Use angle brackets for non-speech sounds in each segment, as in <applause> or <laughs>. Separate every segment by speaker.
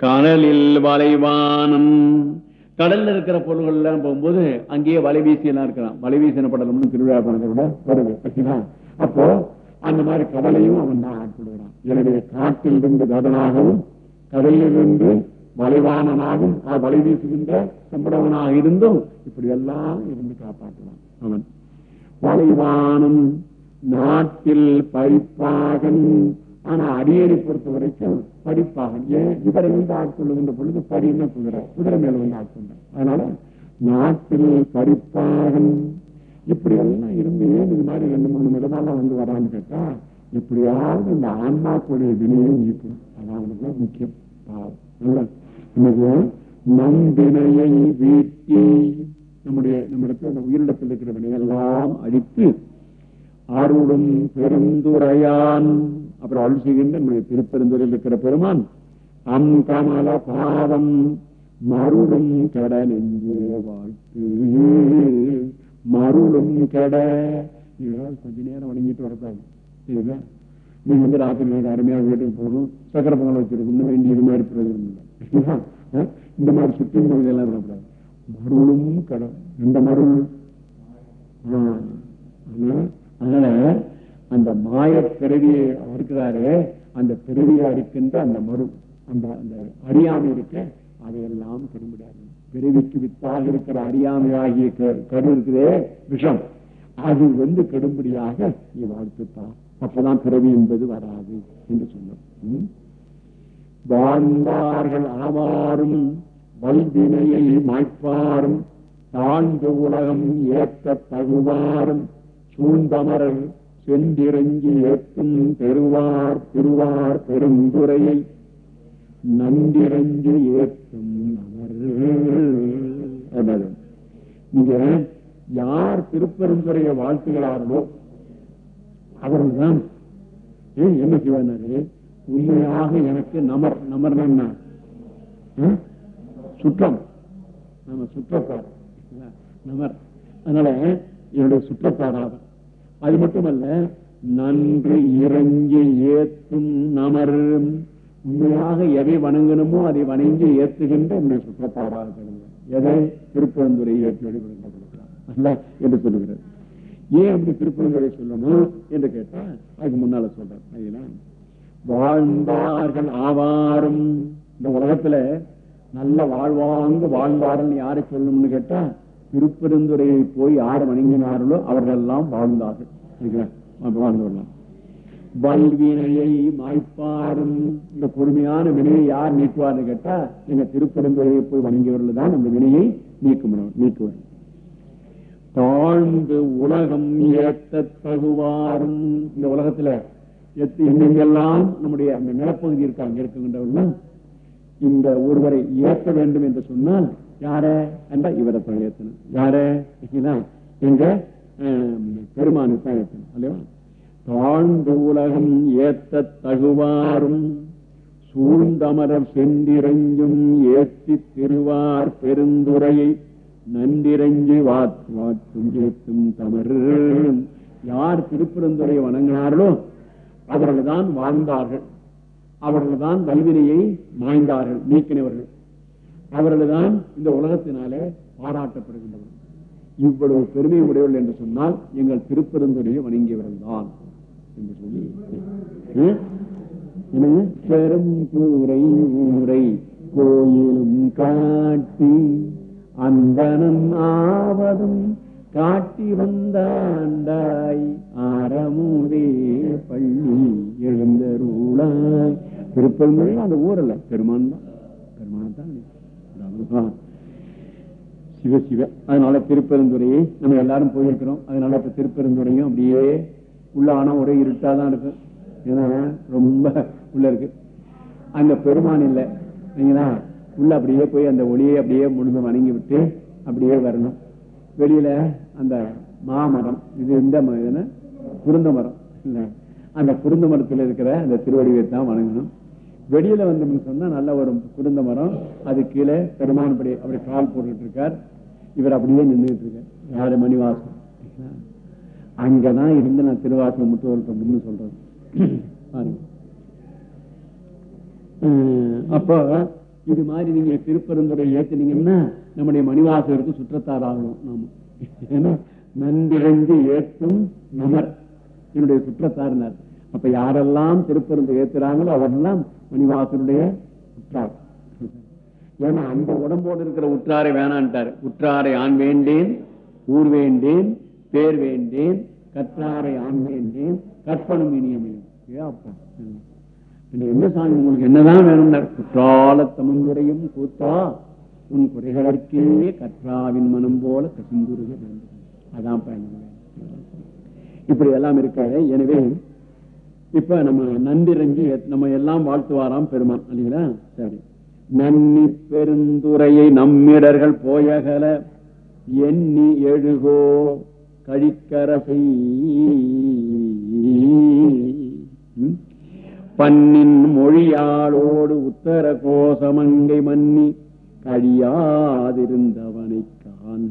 Speaker 1: கடலில் வலைவானம் கடல்ல இருக்கிற பொருள்கள் எல்லாம் போகும்போது அங்கேயே வலை வீசி எல்லாம் இருக்கலாம். வலை வீசின படலம்னு திருவிழா கூட வருது. அப்போ அந்த மாதிரி கடலையும் அவன் தான் ஆட்கொள்கிறான் எனவே காட்டில் இருந்து கடனாகவும் கடலில் இருந்து வலைவானனாகவும் வலை வீசுகின்ற சம்படவனாக இருந்தும் இப்படி எல்லாம் இருந்து காப்பாற்றுவான் அவன். வலைவானம் நாட்டில் பறிப்பாகன் ஆனா அடியேறி பொறுத்த வரைக்கும் படிப்பாக ஏன்? இவரை வந்து ஆட்கொள்ளுகின்ற பொழுது படின்னு குதிரை குதிரை மேல வந்து ஆட்கொண்டார் அதனால நாட்டில் படிப்பாகன் இப்படி எல்லாம் இருந்து ஏன் இது மாதிரி ரெண்டு மூணு விதமெல்லாம் வந்து வரான்னு கேட்டா எப்படியாவது இந்த ஆன்மாக்குடைய வினையை நீக்கணும் அதான் முக்கிய முக்கியம். பாவம். நம் வினையை வீட்டி நம்முடைய நம்மிடத்தில் அந்த உயிரிடத்தில் இருக்கிற வினையெல்லாம் அழித்து அருளும் பெருந்துரையான் அப்புறம் அருள் செய்கின்ற நம்முடைய திருப்பெருந்துறையில் இருக்கிற பெருமான் அம் கமல பாதம் மருளும் கட நெஞ்சே வாழ்த்து. மருளும் கட. இதெல்லாம் கொஞ்ச நேரம் வணங்கிட்டு வரக்கூடாது. சரிங்களா? நீங்க வந்து ராத்திரி அருமையாக வீட்டுக்கு போகணும். சக்கர பொங்கல் வச்சிருக்கணும். வேண்டிய இது மாதிரி பிரயோஜனம் இல்லை. இந்த மாதிரி சுற்றி எல்லாம் விடக்கூடாது மருளும் கடன் எந்த மருள்? ஆஹ் அதனால அந்த மாய பிறவியை இருக்கிறாரு அந்த பிறவியை அடிக்கின்ற அந்த மறு அந்த அந்த அறியாமை இருக்க அதையெல்லாம் திரும்பிடாது. பிறவிக்கு வித்தாக இருக்கிற அறியாமை ஆகிய கரு இருக்குதே விஷம். அது வந்து கடும்படியாக நீ வாழ்த்துத்தான் அப்பதான் பிறவி என்பது வராது என்று சொன்னோம். வாழ்ந்தார்கள் ஆவாரும் வல்வினையை மாய்ப்பாரும் தாழ்ந்த உலகம் ஏற்ற தகுவாரும் சூழ்ந்தமரர் சென்றிறங்கி ஏற்றும் பெறுவார் திருவார் பெருந்துரையை நன்றிறங்கி ஏற்கும் அமர் இங்க யார் திருப்பெருந்துரைய வாழ்த்துகிறார்களோ அவர்கள்தான் ஏன் என்ன செய்வாரு உண்மையாக எனக்கு நமர் நமர் என்ன சுற்றம். நம்ம சுற்றப்பாடு. நமர். அதனால என்னுடைய சுற்றத்தாராவர் அது மட்டுமல்ல நன்று இறங்கி ஏத்தும் நமர். உண்மையாக எதை வணங்கணுமோ அதை வணங்கி ஏற்றுகின்ற என்னுடைய சுற்றத்தாராக எதை? திருப்பரந்துரை ஏற்றி அல்ல என்று சொல்லுகிறார். ஏன் அப்படி திருப்பரந்துரை சொல்லணும் என்று கேட்டா அதுக்கு முன்னால சொல்றேன் வாழ்ந்தார்கள் ஆவாரும். இந்த உலகத்துல நல்ல வாழ்வாங்க வாழ்ந்தார்கள் யாரை சொல்லணும்னு கேட்டா திருப்பெருந்துறையை போய் யார் வணங்கினார்களோ அவர்கள் எல்லாம் வாழ்ந்தார்கள் வாழ்ந்து வல்வினையை மாய்ப்பாரும். இந்த கொடுமையான வினையை யார் நீக்குவார்னு கேட்டா எங்க திருப்பெருந்துறையை போய் வணங்கியவர்கள் தான் அந்த வினையை நீக்கும் நீக்குவார் தாழ்ந்து உலகம் ஏத்த தகுவாரும் இந்த உலகத்துல எத்து எங்கெங்கெல்லாம் நம்முடைய அந்த நிலப்பகுதி இருக்காங்க இருக்கின்றவர்கள் இந்த ஒருவரை ஏற்ற வேண்டும் என்று சொன்னால் யார? என்றா இவரை தான் யார? எங்க பெருமானு தான் அல்லவா? தாழ்ந்து உலகம் ஏத்த தகுவாரும் சூழ்ந்தமரர் சென்றிரஞ்சும் ஏத்தி திருவார் பெருந்துரையை நன்றிரஞ்சு வாத் வாத்தும் ஏத்தும் தமர். யார் திருப்பெருந்துரையை வணங்கினார்களோ அவர்கள்தான் வாழ்ந்தார்கள். அவர்கள்தான் வல்வினையை மாய்ந்தார்கள் நீக்கினவர்கள். அவர்கள் தான் இந்த உலகத்தினாலே பாராட்டப்படுகின்றவர்கள் இவ்வளவு பெருமை உடையவர்கள் என்று சொன்னால் எங்கள் திருப்பெருந்துரையை வணங்கியவர்கள் தான் என்று சொல்லி பெரும் கூரை ஊரை கோயிலும் காட்டி அந்தனம் ஆவதும் காட்டி வந்தாண்டாய். ஆரமுதே பள்ளி எழுந்தருளாய். திருப்பெருந்துறை அந்த ஊர் பெருமான் தான். சிவ சிவ. அதனால திருப்பெருந்துறையை நம்ம எல்லாரும் போயிருக்கிறோம். அதனால இப்ப திருப்பெருந்துறையும் அப்படியே உள்ள ஆனா ஒரே இருட்டாதான் இருக்கும் ஏன்னா ரொம்ப உள்ள இருக்கு. அங்க பெருமான் இல்லை. சரிங்களா? உள்ள அப்படியே போய் அந்த ஒளியை அப்படியே முழுந்து வணங்கி விட்டு அப்படியே வரணும். வெளியில அந்த மாமரம். இது இந்த மாதிரி குருந்த மரம். இல்ல. அந்த குருந்த மரத்துல இருக்கிற அந்த திருவடிவை தான் வணங்கணும். வெளியில வந்தோம்னு சொன்னா நல்ல ஒரு குடும்ப மரம். அது கீழே பெருமானப்படி அப்படி கால் போட்டுட்டு இருக்கார் இவர் அப்படியே நின்றுட்டு இருக்கார் யாரு மணிவாசம் அங்கதான் இருந்து நான் திருவாசகம் முற்றுவல் பண்ணணும்னு சொல்றது. பாருங்க. உம் அப்போ இது மாதிரி நீங்க திருப்பெருந்துறை ஏத்தினீங்கன்னா நம்முடைய மணிவாசகருக்கு சுற்றத்தார் ஆகணும் நாம. ஏன்னா நன்றிழந்து ஏற்றும் நமர். என்னுடைய சுற்றத்தார்னார். அப்ப யாரெல்லாம் திருப்பருந்து ஏத்துறாங்களோ அவரெல்லாம் மணிவாசனுடைய உற்றார். ஏன்னா அந்த உடம்போடு இருக்கிற உற்றாரை வேணான்ட்டார். உற்றாரை ஆண் வேண்டேன் ஊர் வேண்டேன் பேர் வேண்டேன் கற்றாரை ஆண் வேண்டேன் கற்பனும் இனியமையும் ஏ அப்பா? என்ன? சாமி உங்களுக்கு என்னதான் வேணும்னார்? குற்றால தமிழ்துறையும் கூத்தா உன் குறைகளுக்கே கற்றாவின் மனம் போல கசிந்துருக வேண்டும். அதான் பயணம் இப்படி எல்லாம் இருக்காது எனவே இப்ப நம்ம நன்றிரஞ்சி நம்ம எல்லாம் வாழ்த்துவாராம் பெருமான் இல்லைங்களா? சரி. நன்னி பெருந்துரையை நம்மிடர்கள் போயகல எண்ணி எழுகோ கழிக்கரசை பண்ணின் பன்னின் மொழியாளோடு உத்தர கோசமங்கை மன்னி கழியாதிருந்தவனை காண்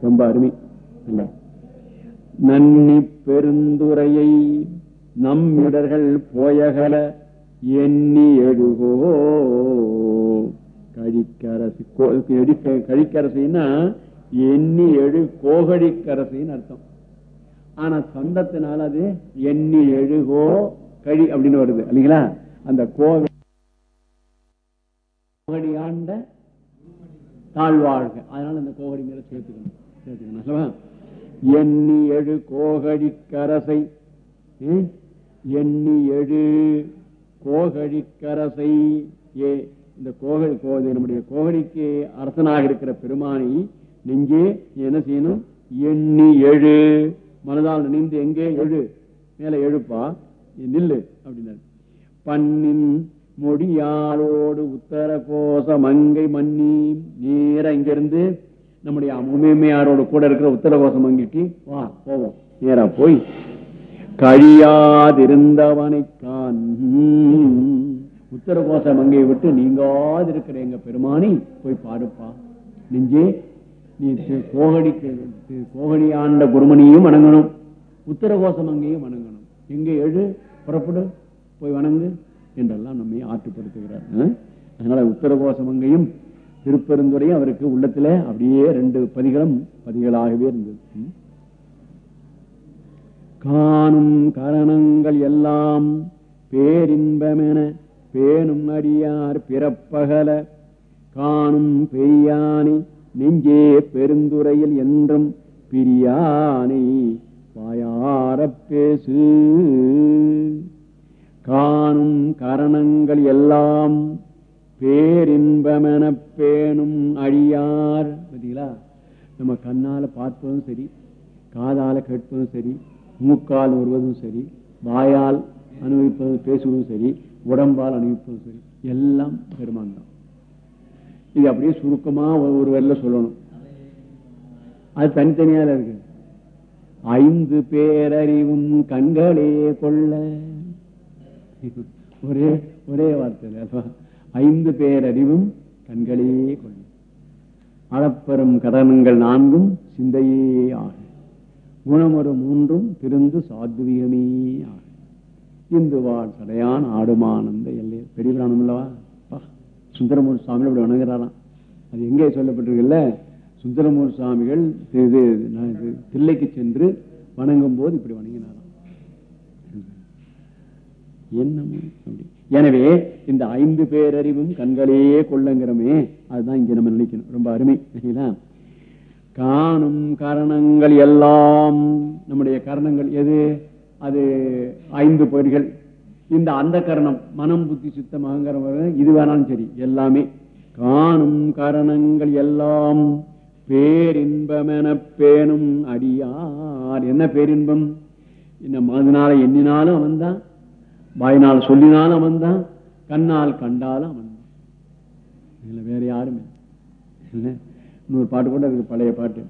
Speaker 1: ரொம்ப அருமை. நன்னி பெருந்துரையை நம்மிடர்கள் போயகல எண்ணி எழுகோ. கழிக்கரசு கோ- கழிக்கரசின்னா எண்ணி எழு கோகழிக்கரசின்னு அர்த்தம். ஆனா சொந்தத்தினால அது எண்ணி எழுகோ கழி அப்படின்னு வருது இல்லைங்களா? அந்த கோவை கோகடி ஆண்ட தாழ்வாழ்க. அதனால அந்த கோகடி சேர்த்துக்கணும். சேர்த்துக்கணும் அல்லவா எண்ணி எழு கோகழிக்கரசை எண்ணி எழு கோகழிக்கரசை ஏ? இந்த கோகழி நம்முடைய கோகழிக்கு அரசனாக இருக்கிற பெருமானை நெஞ்சே என்ன செய்யணும்? எண்ணி எழு. மனதால் நினைந்து எங்கே எழு? மேல எழுப்பா. நில்லு அப்படின்னாரு. பண்ணின் மொழியாரோடு உத்தர கோச மங்கை மன்னி. நேர இங்கிருந்து நம்முடைய உமைமையாரோட கூட இருக்கிற உத்தர கோச வா போவோம். நேரா போய் கழியாதிருந்தவனை காண் உத்தர மங்கையை விட்டு நீங்காது இருக்கிற எங்க பெருமானி போய் பாடுப்பா. நெஞ்சே நீ கோகடி கோகடிக்கு கோகடி ஆண்ட குருமணியும் வணங்கணும். உத்தர கோச மங்கையும் வணங்கணும். எங்கே எழு புறப்படு போய் வணங்கு என்றெல்லாம் நம்மை ஆற்றுப்படுத்துகிறார். அதனால உத்தர கோச மங்கையும் திருப்பெருந்துறையும் அவருக்கு உள்ளத்துல அப்படியே ரெண்டு பதிகளும் பதிகளாகவே இருந்தது. காணும் கரணங்கள் எல்லாம் பேரின்பமென பேணும் அடியார் பிறப்பகல. காணும் பெரியானை நெஞ்சே பெருந்துறையில் என்றும் பிரியானை வாயார பேசு. காணும் கரணங்கள் எல்லாம் பேரின்பமென பேணும் அழியார். பார்த்தீங்களா? நம்ம கண்ணால பார்ப்பதும் சரி காதால கேட்பதும் சரி மூக்கால் வருவதும் சரி வாயால் அனுபவிப்பதும் பேசுவதும் சரி உடம்பால் அனுபவிப்பதும் சரி எல்லாம் பெருமான் தான். இது அப்படியே சுருக்கமா ஒரு- ஒரு சொல்லணும். அது தனித்தனியால இருக்கு. ஐந்து பேரறிவும் கண்களே கொள்ள. ஒரே ஒரே வார்த்தை அல்லவா ஐந்து பேரறிவும் கண்களே கொள்ளும் அளப்பெரும் கடனங்கள் நான்கும் சிந்தையே ஆகும் குணமொரு மூன்றும் திருந்து சாத்விகமே ஆகும் இந்துவாள் சடையான் ஆடுமானந்த எல்லை. பெரிய பிராணம் அல்லவா? அப்பா, சுந்தரமூர்த்தி சுவாமிகள் அப்படி வணங்குறாராம். அது எங்கே சொல்லப்பட்டிருக்குல்ல? சுந்தரமூர் சுவாமிகள் இது- இது தில்லைக்கு சென்று வணங்கும் போது இப்படி வணங்கினாராம். என்னமோ அப்படி? எனவே இந்த ஐந்து பேரறிவும் கண்களே கொள்ளங்கிறமே அதுதான் இங்க நம்ம நினைக்கணும். ரொம்ப அருமை சரிங்களா? காணும் காரணங்கள் எல்லாம் நம்முடைய காரணங்கள் எது? அது ஐந்து பொறிகள். இந்த அந்த கரணம் மனம் புத்தி சுத்தம் அகங்காரம் இது வேணாலும் சரி எல்லாமே. காணும் காரணங்கள் எல்லாம் பேரின்பமென பேணும் அடியார். என்ன பேரின்பம்? இந்த மனதினால எண்ணினாலும் அவன்தான். வாயினால் சொல்லினாலும் அவன்தான் கண்ணால் கண்டாலும் அவன்தான். இதுல வேற யாருமே இல்லை. இன்னொரு பாட்டு கூட இருக்கு பழைய பாட்டு.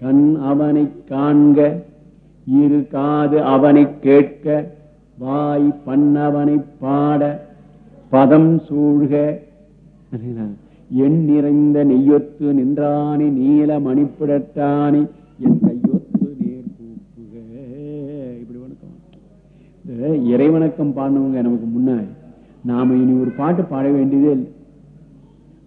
Speaker 1: கண் அவனை காண்க இரு காது அவனை கேட்க வாய் பண்ணவனை பாட பதம் சூழ்க. எண் நிறைந்த நெய்யொத்து நின்றானி நீல மணிப்பிடட்டானி என் கை இறைவணக்கம் பாடினவங்க நமக்கு முன்னாடி நாம இனி ஒரு பாட்டு பாட வேண்டியதே இல்லை.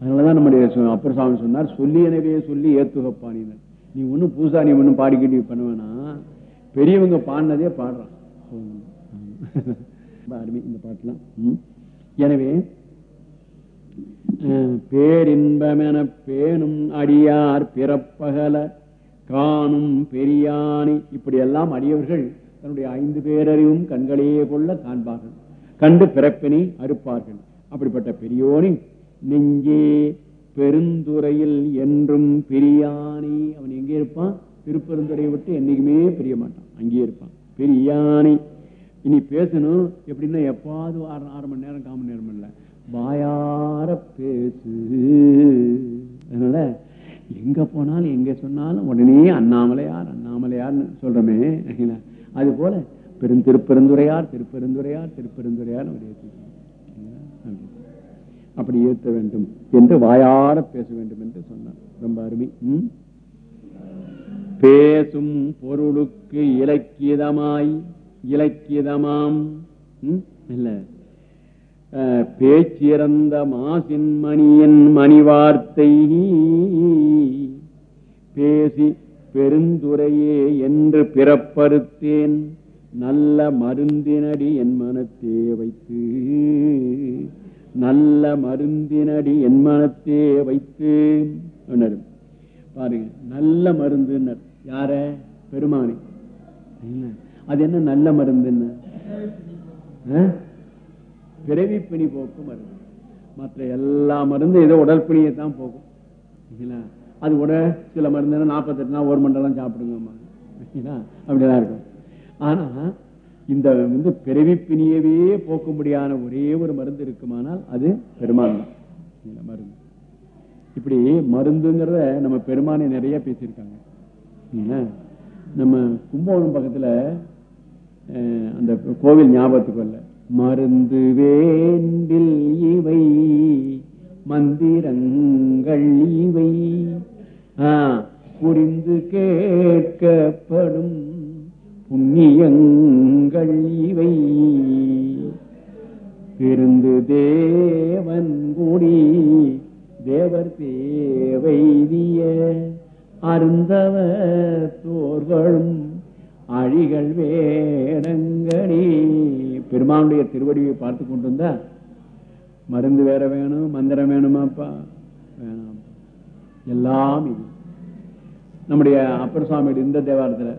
Speaker 1: அதனாலதான் நம்முடைய அப்பர் சாமி சொன்னார் சொல்லி எனவே சொல்லி ஏத்துகப்பானினர் நீ ஒண்ணும் புதுசா நீ ஒண்ணும் பாடிக்கிட்டு பண்ண வேணாம் பெரியவங்க பாடினதே பாடுறான். அருமை இந்த பாட்டுலாம். எனவே பேரின்பமென பேணும் அடியார் பிறப்பகல காணும் பெரியானி இப்படி எல்லாம் அடியவர்கள் தன்னுடைய ஐந்து பேரறிவும் கண்களையே கொள்ள காண்பார்கள். கண்டு பிறப்பினை அறுப்பார்கள். அப்படிப்பட்ட பெரியோனி நெஞ்சே பெருந்துறையில் என்றும் பிரியாணி அவன் எங்கே இருப்பான்? திருப்பெருந்துறையை விட்டு என்னைக்குமே பிரிய மாட்டான். அங்கேயே இருப்பான். பெரியானி. இனி பேசணும். எப்படின்னா எப்பாவது ஆறு ஆறு மணி நேரம் காமணி நேரம் இல்லை. வாயார பேசு. அதனால எங்க போனாலும் எங்க சொன்னாலும் உடனே அண்ணாமலையார் அண்ணாமலையார்னு சொல்றோமே அது போல பெரும் திருப்பெருந்துரையார் திருப்பெருந்துரையார் திருப்பெருந்துரையார் அப்படி. ஏற்ற வேண்டும் என்று வாயார பேச வேண்டும் என்று சொன்னார். ரொம்ப அருமை. பேசும் பொருளுக்கு இலக்கியதமாய் இலக்கியதமாம். இல்ல. பேச்சிறந்த மாசின் மணியின் மணி வார்த்தை பேசி பெருந்துரையே என்று பிறப்பறுத்தேன். நல்ல மருந்தினடி என் மனத்தே வைத்து. நல்ல மருந்தினடி என் மனத்தே வைத்து. பாருங்க நல்ல மருந்துன்னர். யார? பெருமானி. அது என்ன நல்ல மருந்துன்னு? பிறவி பிணி போக்கும் மருந்து. மற்ற எல்லா மருந்தும் ஏதோ உடல் பிணியை தான் போகும் இல்லைங்களா? அது கூட சில மருந்து நாற்பத்தெட்டு நாள் ஒரு மண்டலம் சாப்பிடுங்கம்மா. சரிங்களா? அப்படிதான் இருக்கும். ஆனா இந்த வந்து பிறவி பிணியவே போக்கும்படியான ஒரே ஒரு மருந்து இருக்குமானால் அது பெருமான் தான். மருந்து. இப்படி மருந்துங்கிறத நம்ம பெருமானை நிறைய பேசியிருக்காங்க. நம்ம கும்பகோணம் பக்கத்துல அந்த கோவில் ஞாபகத்துக்கு வரல. மருந்து வேண்டில் இவை மந்திரங்கள் இவை. புரிந்து கேட்கப்படும் புண்ணியங்கள் இவை. பிறந்து தேவன் கூடி தேவர் தேவைதிய அருந்தவ தோர்களும் அழிகள் வேடங்களே பெருமானுடைய திருவடியை பார்த்து கொண்டு வந்தா மருந்து வேற வேணும் மந்திரம் வேணுமாப்பா? வேணாம். எல்லாம் இது. நம்முடைய அப்பர் சுவாமியோட இந்த தேவாரத்துல.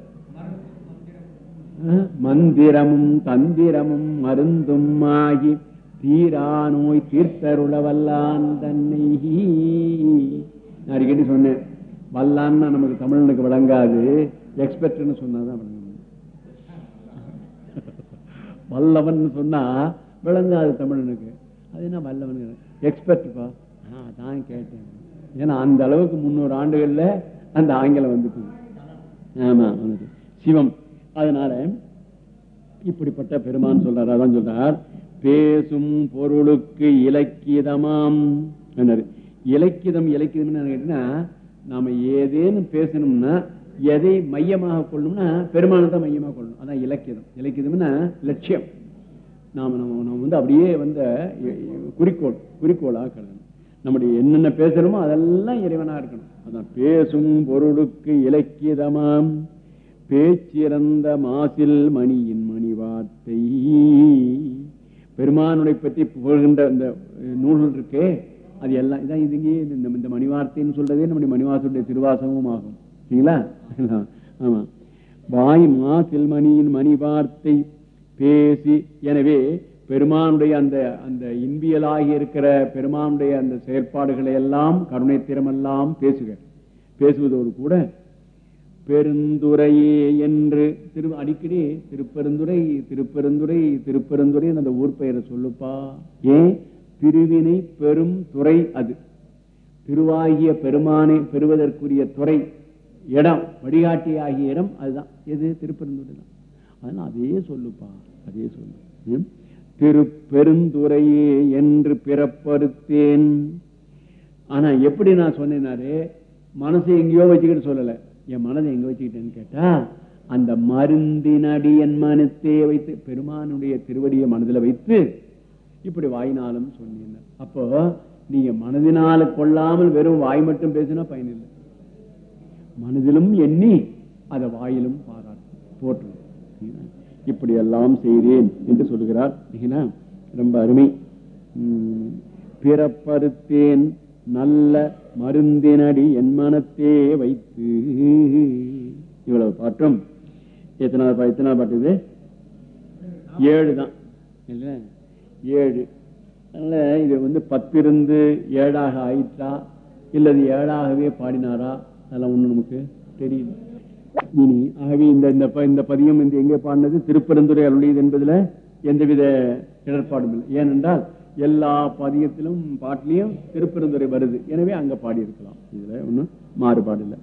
Speaker 1: மந்திரமும் தந்திரமும் மருந்தும் ஆகி தீரா நோய் தீர்த்தருள வல்லான் தன்னை நான் அடிக்கடி சொன்னேன் வல்லான்னா நமக்கு தமிழனுக்கு விளங்காது எக்ஸ்பெக்ட்னு சொன்னாதான் விளங்கும். வல்லவன் சொன்னா விளங்காது தமிழனுக்கு. அது என்ன வல்லவன் எக்ஸ்பெக்ட்ப்பா அதான் கேட்டேன். ஏன்னா அந்த அளவுக்கு முன்னூறு ஆண்டுகள்ல அந்த ஆங்கிலம் வந்துட்டு ஆமா வந்துட்டு சிவம். அதனால இப்படிப்பட்ட பெருமான் சொல்றார் அதான் சொல்றார் பேசும் பொருளுக்கு இலக்கியதமாம் இலக்கியதம் இலக்கியதம் கேட்டீங்கன்னா நாம ஏதேனும் பேசணும்னா எதை மையமாக கொள்ளணும்னா பெருமானை தான் மையமாக கொள்ளணும். அதான் இலக்கியம் இலக்கியம்னா லட்சியம். நாம நம்ம நம்ம வந்து அப்படியே வந்த குறிக்கோள் குறிக்கோளாக கருதணும். நம்முடைய என்னென்ன பேசணுமோ அதெல்லாம் இறைவனா இருக்கணும். அதான் பேசும் பொருளுக்கு இலக்கியதமாம். பேச்சிறந்த மாசில் மணியின் மணி வார்த்தை பெருமானுடைய பற்றி புகழ்கின்ற இந்த நூல்கள் இருக்கே அது எல்லாம் இதான் இதுங்கே இந்த இந்த மணிவார்த்தைன்னு சொல்றதே நம்முடைய மணிவாசனுடைய திருவாசமும் ஆகும். சரிங்களா? <laughs> ஆமா. வாய் மாசில் மணியின் மணி வார்த்தை பேசி எனவே பெருமானுடைய அந்த அந்த இன்பியலாகி இருக்கிற பெருமானுடைய அந்த செயற்பாடுகளை எல்லாம் கருணை திறமெல்லாம் பேசுக பேசுவதோடு கூட பெருந்துரையே என்று திரு அடிக்கடி திருப்பெருந்துரை திருப்பெருந்துரை திருப்பெருந்துரை அந்த ஊர் பெயரை சொல்லுப்பா. ஏன் திருவினை பெரும் துறை அது. திருவாகிய பெருமானை பெறுவதற்குரிய துறை இடம் வழிகாட்டி ஆகிய இடம் அதுதான். எது? திருப்பெருந்துரை தான். அதனால அதே சொல்லுப்பா. அதே சொல்லு. ஏன் திருப்பெருந்துரையே என்று பிறப்பறுத்தேன் ஆனா எப்படி நான் சொன்னேனாரு? மனசை எங்கேயோ வச்சுக்கிட்டு சொல்லல. என் மனதை எங்க வச்சுக்கிட்டேன்னு கேட்டா அந்த மருந்தினடி என் மனத்தே வைத்து பெருமானுடைய திருவடியை மனதில் வைத்து இப்படி வாயினாலும் சொன்னீங்க அப்போ நீங்க மனதினால கொள்ளாமல் வெறும் வாய் மட்டும் பேசினா பயனில்லை மனதிலும் எண்ணி அதை வாயிலும் பாராட்டு. போற்று இப்படி எல்லாம் செய்தேன் என்று சொல்லுகிறார் ரொம்ப அருமை. உம், பிறப்பறுத்தேன் நல்ல மருந்தினடி என் மனத்தே வைத்து. இவ்வளவு பாட்டும். எத்தனாவது பா- எத்தனாவது பாட்டு இது? ஏழு தான். இல்ல ஏழு. அதனால இது வந்து பத்திருந்து ஏழாக ஆயிற்றா? இல்லது ஏழாகவே பாடினாரா? அதெல்லாம் ஒண்ணு நமக்கு தெரியுது இனி ஆகவே இந்த இந்த ப- இந்த பதியம் இந்த எங்கே பாடினது? திருப்பெருந்துறை அருளியது என்பதுல எந்தவித இடர்பாடும் இல்லை. ஏனென்றால் எல்லா பதியத்திலும் பாட்டிலையும் திருப்பெருந்துறை வருது. எனவே அங்க பாடி இருக்கலாம் இதுல ஒன்றும் மாறுபாடு இல்லை.